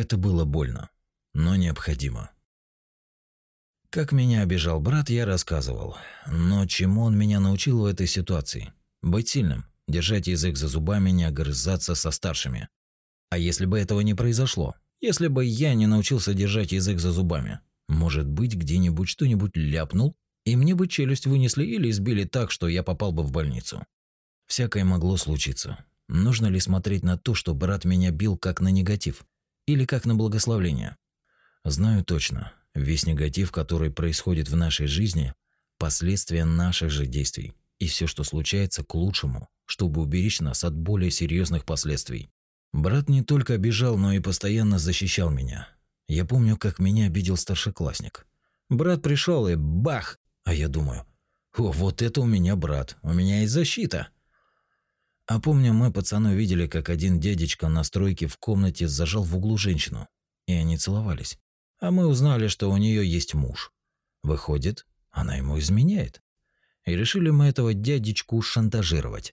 Это было больно, но необходимо. Как меня обижал брат, я рассказывал. Но чему он меня научил в этой ситуации? Быть сильным, держать язык за зубами, не огрызаться со старшими. А если бы этого не произошло? Если бы я не научился держать язык за зубами? Может быть, где-нибудь что-нибудь ляпнул, и мне бы челюсть вынесли или избили так, что я попал бы в больницу. Всякое могло случиться. Нужно ли смотреть на то, что брат меня бил как на негатив? Или как на благословление? Знаю точно, весь негатив, который происходит в нашей жизни – последствия наших же действий. И все, что случается, к лучшему, чтобы уберечь нас от более серьезных последствий. Брат не только обижал, но и постоянно защищал меня. Я помню, как меня обидел старшеклассник. Брат пришел и бах! А я думаю, о, вот это у меня брат, у меня есть защита. А помню, мы пацаны увидели, как один дядечка на стройке в комнате зажал в углу женщину, и они целовались. А мы узнали, что у нее есть муж. Выходит, она ему изменяет. И решили мы этого дядечку шантажировать.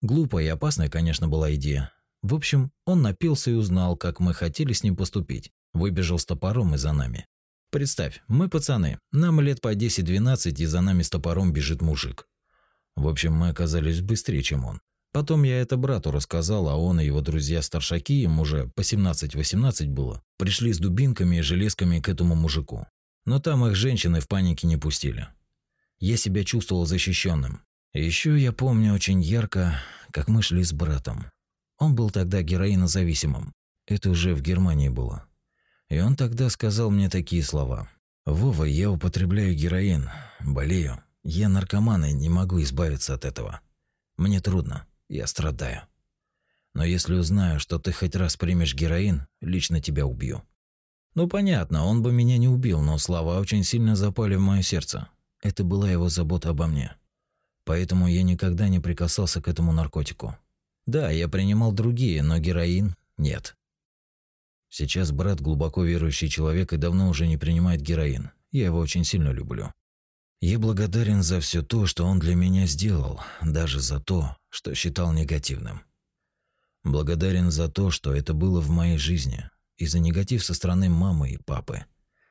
Глупая и опасная, конечно, была идея. В общем, он напился и узнал, как мы хотели с ним поступить. Выбежал с топором и за нами. Представь, мы пацаны, нам лет по 10-12, и за нами с топором бежит мужик. В общем, мы оказались быстрее, чем он. Потом я это брату рассказал, а он и его друзья-старшаки, им уже по 17-18 было, пришли с дубинками и железками к этому мужику. Но там их женщины в панике не пустили. Я себя чувствовал защищенным. Еще я помню очень ярко, как мы шли с братом. Он был тогда героинозависимым. Это уже в Германии было. И он тогда сказал мне такие слова. «Вова, я употребляю героин, болею. Я наркоман и не могу избавиться от этого. Мне трудно я страдаю. Но если узнаю, что ты хоть раз примешь героин, лично тебя убью. Ну понятно, он бы меня не убил, но слова очень сильно запали в мое сердце. Это была его забота обо мне. Поэтому я никогда не прикасался к этому наркотику. Да, я принимал другие, но героин нет. Сейчас брат глубоко верующий человек и давно уже не принимает героин. Я его очень сильно люблю. Я благодарен за все то, что он для меня сделал, даже за то, что считал негативным. Благодарен за то, что это было в моей жизни, и за негатив со стороны мамы и папы.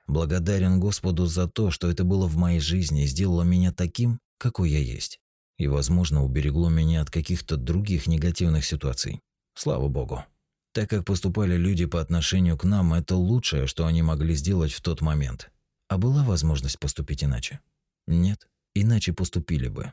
Благодарен Господу за то, что это было в моей жизни и сделало меня таким, какой я есть. И, возможно, уберегло меня от каких-то других негативных ситуаций. Слава Богу. Так как поступали люди по отношению к нам, это лучшее, что они могли сделать в тот момент. А была возможность поступить иначе? Нет, иначе поступили бы.